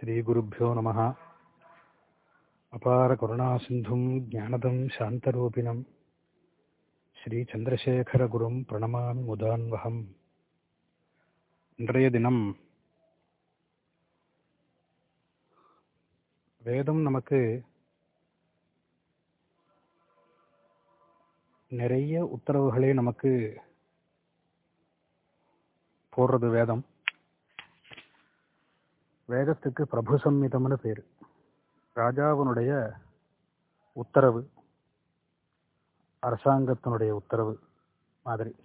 ஸ்ரீகுருப்போ நம. அபார கருணாசிந்தும் ஜானதம் சாந்தரூபிணம். ஸ்ரீச்சந்திரசேகரகுரும் பிரணமாமி முதான்வகம். இன்றைய தினம் வேதம் நமக்கு நிறைய உத்தரவுகளே நமக்கு போடுறது வேதம். வேதத்துக்கு பிரபு சம்மிதம்னு பேர். ராஜாவினுடைய உத்தரவு அரசாங்கத்தினுடைய உத்தரவு மாதிரி.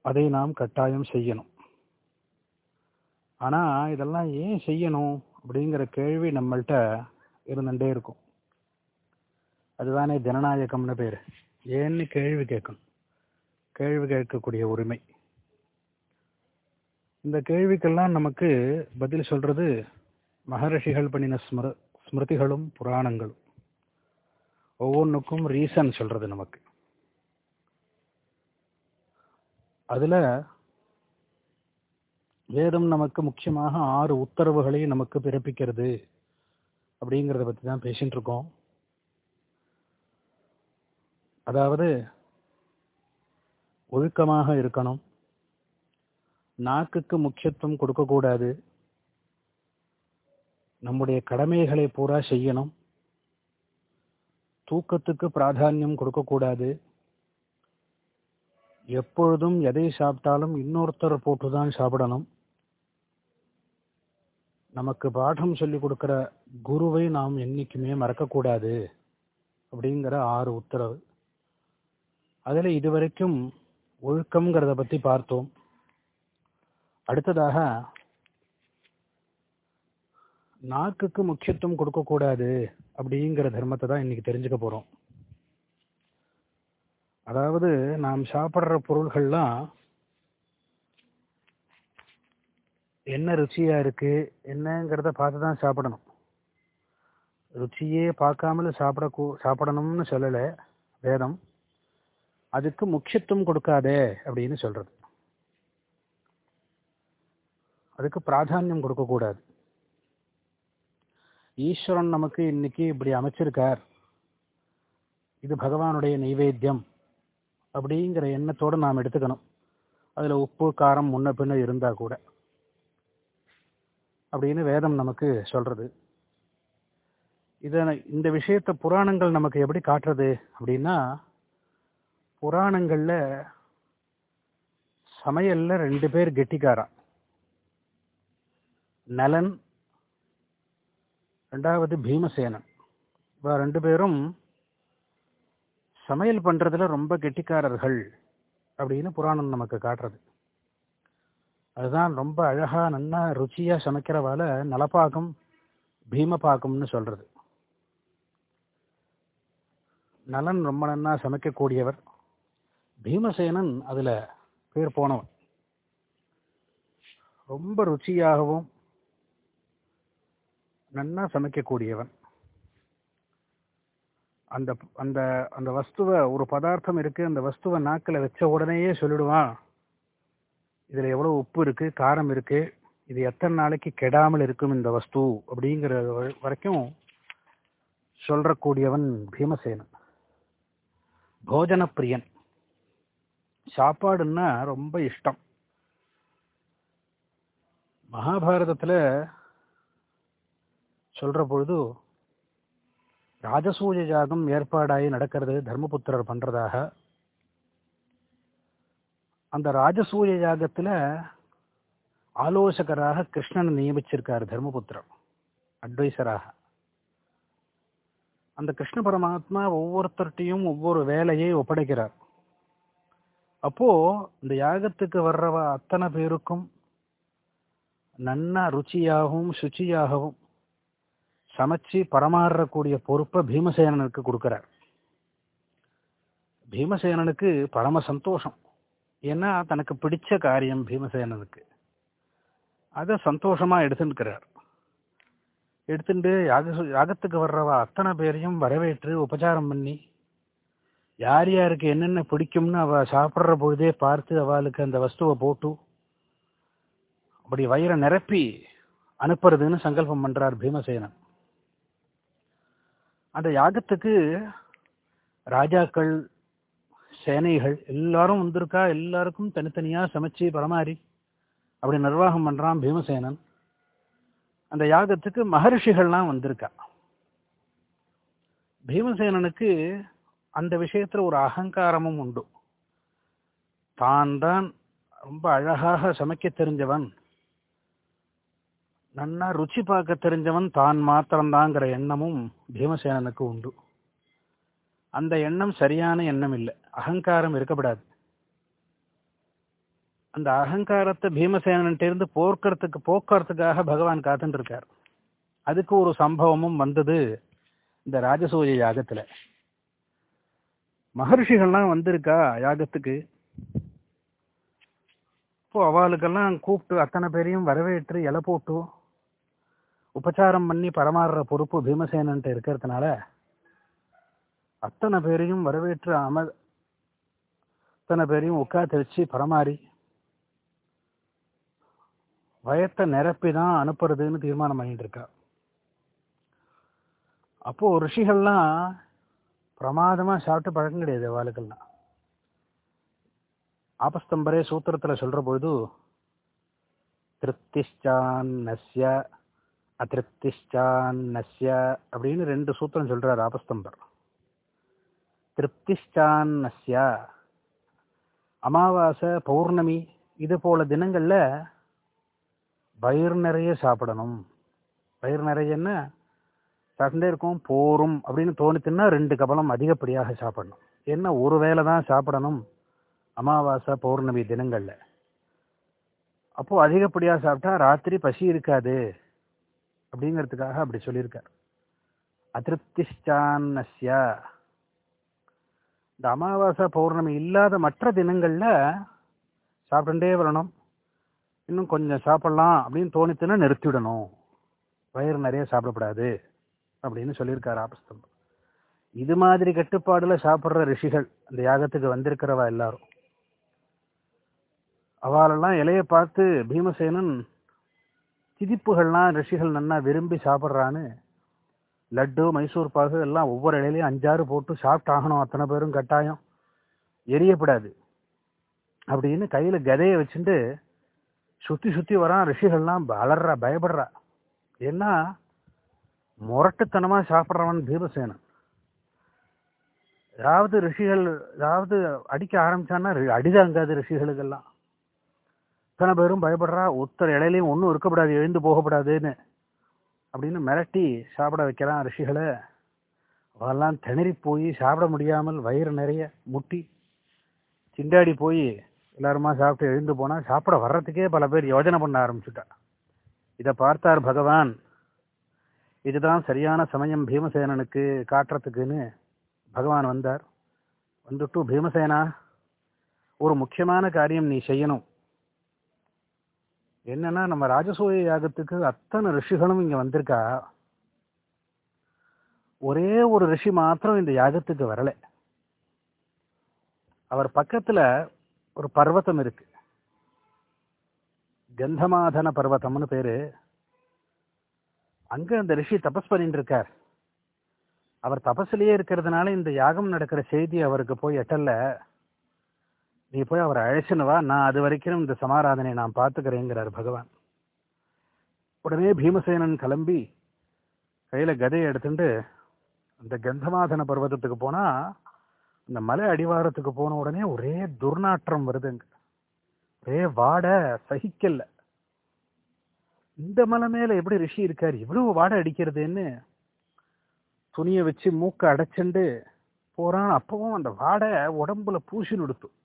அதை நாம் கட்டாயம் செய்யணும். ஆனால் இதெல்லாம் ஏன் செய்யணும் அப்படிங்கிற கேள்வி நம்மள்கிட்ட இருந்துகிட்டே இருக்கும். அதுதானே ஜனநாயகம்னு பேர். ஏன்னு கேள்வி கேட்கணும். கேள்வி கேட்கக்கூடிய உரிமை. இந்த கேள்விக்கெல்லாம் நமக்கு பதில் சொல்றது மகரிஷிகள் பண்ணின ஸ்மிரு ஸ்மிருதிகளும் புராணங்களும். ஒவ்வொன்றுக்கும் ரீசன் சொல்றது நமக்கு. அதில் வேதம் நமக்கு முக்கியமாக ஆறு உத்தரவுகளை நமக்கு பிறப்பிக்கிறது அப்படிங்கிறத பற்றி தான் பேசிகிட்டு இருக்கோம். அதாவது ஒழுக்கமாக இருக்கணும். நாக்குக்கு முக்கியத்துவம் கொடுக்கக்கூடாது. நம்முடைய கடமைகளை பூரா செய்யணும். தூக்கத்துக்கு பிராதானியம் கொடுக்கக்கூடாது. எப்பொழுதும் எதை சாப்பிட்டாலும் இன்னொருத்தர் போட்டுதான் சாப்பிடணும். நமக்கு பாடம் சொல்லி கொடுக்குற குருவை நாம் என்றைக்குமே மறக்கக்கூடாது அப்படிங்கிற ஆறு உத்தரவு. அதில் இதுவரைக்கும் ஒழுக்கம்ங்கிறத பற்றி பார்த்தோம். அடுத்ததாக நாக்குக்கு முக்கியத்துவம் கொடுக்கக்கூடாது அப்படிங்கிற தர்மத்தை தான் இன்னைக்கு தெரிஞ்சுக்க போறோம். அதாவது நாம் சாப்பிட்ற பொருள்கள்லாம் என்ன ருச்சியா இருக்கு என்னங்கிறத பார்த்து தான் சாப்பிடணும். ருச்சியே பார்க்காமல சாப்பிட சாப்பிடணும்னு சொல்லலை வேதம். அதுக்கு முக்கியத்துவம் கொடுக்காதே அப்படின்னு சொல்றது. அதுக்கு பிராதானியம் கொடுக்கக்கூடாது. ஈஸ்வரன் நமக்கு இன்னைக்கு இப்படி அமைச்சிருக்கார். இது பகவானுடைய நைவேத்தியம் அப்படிங்கிற எண்ணத்தோடு நாம் எடுத்துக்கணும். அதில் உப்பு காரம் முன்ன பின்ன இருந்தால் கூட. அப்படின்னு வேதம் நமக்கு சொல்கிறது இதை இந்த விஷயத்த புராணங்கள் நமக்கு எப்படி காட்டுறது அப்படின்னா புராணங்களில் சமையலில் ரெண்டு பேர் கெட்டிக்காரான் நலன் ரெண்டாவது பீமசேனன் இவ ரெண்டு பேரும் சமையல் பண்ணுறதுல ரொம்ப கெட்டிக்காரர்கள் அப்படின்னு புராணம் நமக்கு காட்டுறது. அதுதான் ரொம்ப அழகாக நல்லா ருச்சியாக சமைக்கிறவால நலப்பாகம் பீமப்பாக்கம்னு சொல்கிறது நலன் ரொம்ப நன்னா சமைக்கக்கூடியவர். பீமசேனன் அதில் பேர் போனவன். ரொம்ப ருச்சியாகவும் நன்னா சமைக்கக்கூடியவன். அந்த அந்த அந்த வஸ்துவை ஒரு பதார்த்தம் இருக்கு அந்த வஸ்துவை நாக்கில் வச்ச உடனேயே சொல்லிடுவான். இதுல எவ்வளவு உப்பு இருக்கு காரம் இருக்கு இது எத்தனை நாளைக்கு கெடாமல் இருக்கும் இந்த வஸ்து அப்படிங்கிற வரைக்கும் சொல்றக்கூடியவன் பீமசேனன். போஜன பிரியன் சாப்பாடுன்னா ரொம்ப இஷ்டம். மகாபாரதத்துல சொல்ற பொழுது ராஜசூய ஜாகம் ஏற்பாடாகி நடக்கிறது தர்மபுத்திரர் பண்றதாக. அந்த ராஜசூய யாகத்துல ஆலோசகராக கிருஷ்ணன் நியமிச்சிருக்காரு தர்மபுத்திரம் அட்வைசராக. அந்த கிருஷ்ண பரமாத்மா ஒவ்வொருத்தர்கிட்டையும் ஒவ்வொரு வேலையை ஒப்படைக்கிறார். அப்போ இந்த யாகத்துக்கு வர்றவ அத்தனை பேருக்கும் நன்னா ருச்சியாகவும் சுச்சியாகவும் சமைச்சு பரமாறக்கூடிய பொறுப்பை பீமசேனனுக்கு கொடுக்கிறார். பீமசேனனுக்கு பரம சந்தோஷம். ஏன்னா தனக்கு பிடிச்ச காரியம் பீமசேனனுக்கு. அதை சந்தோஷமாக எடுத்துன்னுக்கிறார். எடுத்துட்டு யாக யாகத்துக்கு வர்றவ அத்தனை பேரையும் வரவேற்று உபச்சாரம் பண்ணி யார் யாருக்கு என்னென்ன பிடிக்கும்னு அவ சாப்பிட்ற பொழுதே பார்த்து அவளுக்கு அந்த வஸ்துவை போட்டு அப்படி வயிறை நிரப்பி அனுப்புறதுன்னு சங்கல்பம் பண்ணுறார் பீமசேனன். அந்த யாகத்துக்கு ராஜாக்கள் சேனைகள் எல்லாரும் வந்திருக்கா? எல்லாருக்கும் தனித்தனியா சமைச்சு பரமாறி அப்படி நிர்வாகம் பண்றான் பீமசேனன். அந்த யாகத்துக்கு மகர்ஷிகள்லாம் வந்திருக்கா? பீமசேனனுக்கு அந்த விஷயத்துல ஒரு அகங்காரமும் உண்டு. தான் தான் ரொம்ப அழகாக சமைக்க தெரிஞ்சவன். நன்னா ருச்சி பார்க்க தெரிஞ்சவன் தான் மாத்திரம்தாங்கிற எண்ணமும் பீமசேனனுக்கு உண்டு. அந்த எண்ணம் சரியான எண்ணம் இல்லை. அகங்காரம் இருக்கப்படாது. அந்த அகங்காரத்தை பீமசேனன்ட்டிருந்து இருந்து போக்குறதுக்காக பகவான் காத்துட்டு இருக்கார் அதுக்கு ஒரு சம்பவமும் வந்தது இந்த ராஜசூய யாகத்துல. மகர்ஷிகள்லாம் வந்திருக்கா யாகத்துக்கு? இப்போ அவளுக்கெல்லாம் கூப்பிட்டு அத்தனை பேரையும் வரவேற்று இலை போட்டு உபச்சாரம் பண்ணி பரமாறுற பொறுப்பு பீமசேனன்ட்டு இருக்கிறதுனால அத்தனை பேரையும் வரவேற்று அம அத்தனை பேரையும் உட்காந்து வச்சு பரமாறி. வயத்தை நிரப்பி தான் அனுப்புறதுன்னு தீர்மானம் பண்ணிட்டு இருக்கா. அப்போ ரிஷிகள்லாம் பிரமாதமா சாப்பிட்டு பழக்கம் கிடையாது அவளுக்கெல்லாம். ஆபஸ்தம்பரே சூத்திரத்துல சொல்ற பொழுது திருப்திஷ்டான்னஸ்ய அதிருப்திஷ்டான்னஸ்ய அப்படின்னு ரெண்டு சூத்திரம் சொல்கிறார் ஆபஸ்தம்பர். திருப்திஷ்டான்னஸ்ய அமாவாசை பௌர்ணமி இது போல தினங்களில் வயிறு நிறைய சாப்பிடணும். வயிறு நிறையன்னா சாப்பிட்டே இருக்கும் போரும் அப்படின்னு தோணுச்சுன்னா ரெண்டு கபலம் அதிகப்படியாக சாப்பிடணும். என்ன ஒரு வேளை தான் சாப்பிடணும் அமாவாசை பௌர்ணமி தினங்களில். அப்போது அதிகப்படியாக சாப்பிட்டா ராத்திரி பசி இருக்காது. அப்படிங்கிறதுக்காக அப்படி சொல்லியிருக்கார். அதிருப்திஷ்டான்னஸ்யா. இந்த அமாவாசை பௌர்ணமி இல்லாத மற்ற தினங்களில் சாப்பிட்டுட்டே வரணும். இன்னும் கொஞ்சம் சாப்பிட்லாம் அப்படின்னு தோணிச்சுன்னா நிறுத்திவிடணும். வயிறு நிறைய சாப்பிடக்கூடாது அப்படின்னு சொல்லியிருக்காரு ஆபஸ்தம் இது மாதிரி கட்டுப்பாடில் சாப்பிட்ற ரிஷிகள் இந்த யாகத்துக்கு வந்திருக்கிறவா எல்லாரும். அவளெல்லாம் இலையை பார்த்து பீமசேனன் திதிப்புகள்லாம் ரிஷிகள் நன்னா விரும்பி சாப்பிட்றான்னு லட்டு மைசூர் பாகு எல்லாம் ஒவ்வொரு இலையிலையும் அஞ்சாறு போட்டு சாப்பிட்டாகணும் அத்தனை பேரும் கட்டாயம். எரியப்படாது. அப்படின்னு கையில் கதையை வச்சுட்டு சுற்றி சுற்றி வரான் ரிஷிகள்லாம் அலறா பயப்படுறா. ஏன்னா முரட்டுத்தனமாக சாப்பிட்றவன் பீமசேனன் ஏதாவது ரிஷிகள் ஏதாவது அடிக்க ஆரம்பிச்சான்னா அடிதான் அடிதாங்காது ரிஷிகளுக்கெல்லாம். இத்தனை பேரும் பயப்படுறா? ஒத்தர் இலையிலையும் ஒன்றும் இருக்கப்படாது எழுந்து போகப்படாதுன்னு அப்படின்னு மிரட்டி சாப்பிட வைக்கிறான் ரிஷிகளை. அவெல்லாம் திணறி போய் சாப்பிட முடியாமல் வயிறு நிறைய முட்டி. திண்டாடி போய் எல்லாருமா சாப்பிட்டு எழுந்து போனால் சாப்பிட வர்றதுக்கே பல பேர் யோஜனை பண்ண ஆரம்பிச்சுட்டா. இதை பார்த்தார் பகவான். இதுதான் சரியான சமயம் பீமசேனனுக்கு காட்டுறதுக்குன்னு பகவான் வந்தார். வந்துட்டு பீமசேனா ஒரு முக்கியமான காரியம் நீ செய்யணும். என்னன்னா நம்ம ராஜசூய யாகத்துக்கு அத்தனை ரிஷிகளும் இங்க வந்திருக்கா? ஒரே ஒரு ரிஷி மாத்திரம் இந்த யாகத்துக்கு வரல. அவர் பக்கத்துல ஒரு பர்வதம் இருக்கு. கந்தமாதன பர்வத்தம்னு பேரு. அங்க அந்த ரிஷி தபஸ் பண்ணிட்டு இருக்கார். அவர் தபஸ்லயே இருக்கிறதுனால இந்த யாகம் நடக்கிற செய்தி அவருக்கு போய் எட்டல்ல நீ போய் அவரை அழைச்சுன்னு வா. நான் அது வரைக்கும் இந்த சமாராதனை நான் பார்த்துக்கிறேங்கிறார் பகவான். உடனே பீமசேனன் கிளம்பி கையில கதையை எடுத்துட்டு அந்த கந்தமாதன பர்வதத்துக்கு போனா அந்த மலை அடிவாரத்துக்கு போன உடனே ஒரே துர்நாற்றம் வருதுங்க. ஒரே வாட சகிக்கல. இந்த மலை மேல எப்படி ரிஷி இருக்காரு? இவ்வளவு வாடை அடிக்கிறதுன்னு துணியை வச்சு மூக்க அடைச்சுண்டு போறான். அப்பவும் அந்த வாடை உடம்புல பூசி நொடுத்தும்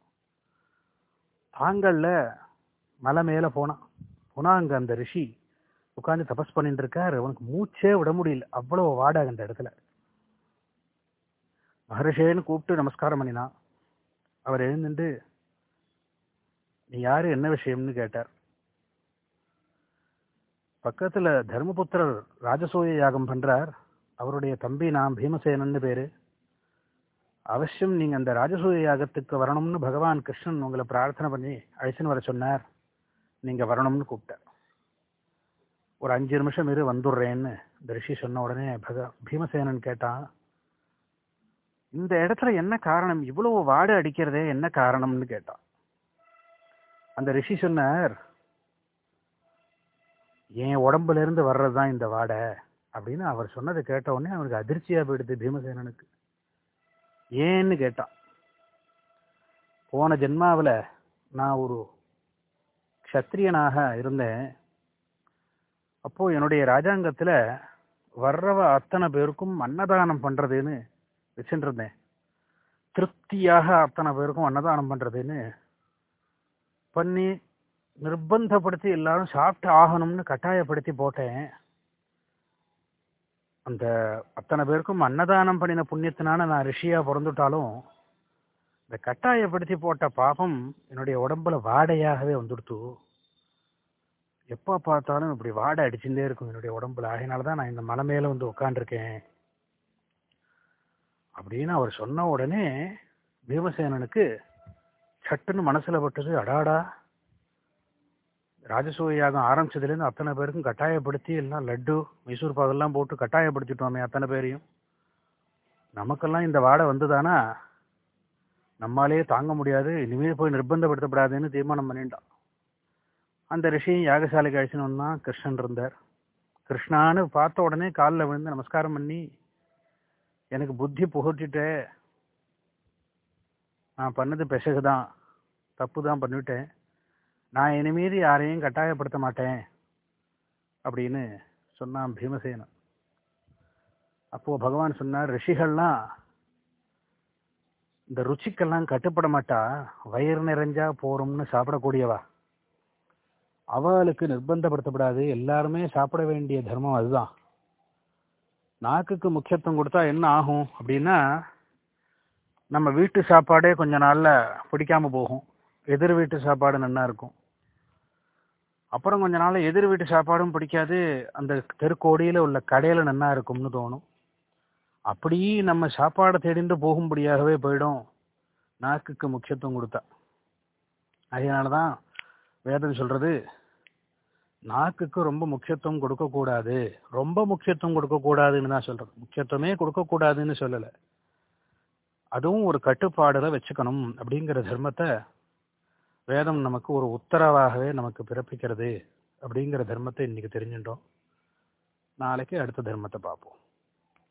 தாங்கல்ல மலை மேல போனான் போனா அங்க அந்த ரிஷி உட்காந்து தபஸ் பண்ணிட்டு இருக்காரு அவனுக்கு மூச்சே விட முடியல. அவ்வளவு வாடை அந்த இடத்துல. மகரிஷேன்னு கூப்பிட்டு நமஸ்காரம் பண்ணினான் அவர் எழுந்துட்டு நீ யாரு? என்ன விஷயம்னு கேட்டார். பக்கத்துல தர்மபுத்திரர் ராஜசூய யாகம் பண்றார். அவருடைய தம்பி நான் பீமசேனன்னு பேரு. அவசியம் நீங்க அந்த ராஜசூய யாகத்துக்கு வரணும்னு பகவான் கிருஷ்ணன் உங்களை பிரார்த்தனை பண்ணி அழைச்சின்னு வர சொன்னார். நீங்க வரணும்னு கூப்பிட்டார். ஒரு அஞ்சு நிமிஷம் இரு வந்துடுறேன்னு இந்த ரிஷி சொன்ன உடனே பக பீமசேனன் கேட்டான் இந்த இடத்துல என்ன காரணம்? இவ்வளவு வாடை அடிக்கிறதே என்ன காரணம்னு கேட்டான். அந்த ரிஷி சொன்னார் என் உடம்புல இருந்து வர்றதுதான் இந்த வாடை அப்படின்னு அவர் சொன்னதை கேட்ட உடனே அவனுக்கு அதிர்ச்சியா போயிடுது பீமசேனனுக்கு. ஏன்னு கேட்டான் போன ஜென்மாவில் நான் ஒரு க்ஷத்ரியனாக இருந்தேன். அப்போது என்னுடைய ராஜாங்கத்தில் வர்றவ அத்தனை பேருக்கும் அன்னதானம் பண்ணுறதுன்னு வச்சுட்டு திருப்தியாக அத்தனை பேருக்கும் அன்னதானம் பண்ணுறதுன்னு பண்ணி நிர்பந்தப்படுத்தி எல்லாரும் சாப்பிட்டு ஆகணும்னு கட்டாயப்படுத்தி போட்டேன். அந்த அத்தனை பேருக்கும் அன்னதானம் பண்ணின புண்ணியத்தினால நான் ரிஷியா பிறந்துட்டாலும் இந்த கட்டாயப்படுத்தி போட்ட பாபம் என்னுடைய உடம்புல வாடையாகவே வந்துடுத்து. எப்போ பார்த்தாலும் இப்படி வாடை அடிச்சுட்டே இருக்கும் என்னுடைய உடம்புல. அதனால தான் நான் இந்த மலை மேலே வந்து உட்காந்துருக்கேன் அப்படின்னு அவர் சொன்ன உடனே பீமசேனனுக்கு சட்டுன்னு மனசில் பட்டது அடாடா ராஜசூய யாகம் ஆரம்பிச்சதுலேருந்து அத்தனை பேருக்கும் கட்டாயப்படுத்தி எல்லாம் லட்டு மைசூர் பாகெல்லாம் போட்டு கட்டாயப்படுத்திட்டோமே அத்தனை பேரையும். நமக்கெல்லாம் இந்த வாடை வந்துதானா? நம்மாலேயே தாங்க முடியாது. இனிமேல் போய் நிர்பந்தப்படுத்தப்படாதுன்னு தீர்மானம் பண்ணிட்டான். அந்த ரிஷியும் யாகசாலைக்கு அழைச்சின்னு கிருஷ்ணன் இருந்தார். கிருஷ்ணான்னு பார்த்த உடனே காலில் விழுந்து நமஸ்காரம் பண்ணி எனக்கு புத்தி புகட்டிட்டே. நான் பண்ணது பெசகு தான் தப்பு தான் பண்ணிவிட்டேன் நான் இனிமீது யாரையும் கட்டாயப்படுத்த மாட்டேன் அப்படின்னு சொன்னான் பீமசேனன். அப்போது பகவான் சொன்னார் ரிஷிகள்லாம் இந்த ருச்சிக்கெல்லாம் கட்டுப்பட மாட்டா. வயிறு நிறைஞ்சா போகிறோம்னு சாப்பிடக்கூடியவா. அவளுக்கு நிர்பந்தப்படுத்தப்படாது. எல்லாருமே சாப்பிட வேண்டிய தர்மம் அதுதான். நாக்குக்கு முக்கியத்துவம் கொடுத்தா என்ன ஆகும்? அப்படின்னா நம்ம வீட்டு சாப்பாடே கொஞ்ச நாளில் பிடிக்காமல் போகும். எதிர் வீட்டு சாப்பாடு நல்லா இருக்கும். அப்புறம் கொஞ்ச நாள் எதிர் வீட்டு சாப்பாடும் பிடிக்காது. அந்த தெருக்கோடியில் உள்ள கடையில் நல்லா இருக்கும்னு தோணும். அப்படி நம்ம சாப்பாடை தேடிந்து போகும்படியாகவே போயிடும். நாக்குக்கு முக்கியத்துவம் கொடுத்தா. அதனால தான் வேதம் சொல்கிறது நாக்குக்கு ரொம்ப முக்கியத்துவம் கொடுக்கக்கூடாது. ரொம்ப முக்கியத்துவம் கொடுக்கக்கூடாதுன்னு தான் சொல்கிறது முக்கியத்துவமே கொடுக்கக்கூடாதுன்னு சொல்லலை. அதுவும் ஒரு கட்டுப்பாடில் வச்சுக்கணும் அப்படிங்கிற தர்மத்தை வேதம் நமக்கு ஒரு உத்தரவாகவே நமக்கு பிறப்பிக்கிறது அப்படிங்கிற தர்மத்தை இன்னைக்கு தெரிஞ்சுட்டோம். நாளைக்கு அடுத்த தர்மத்தை பார்ப்போம்.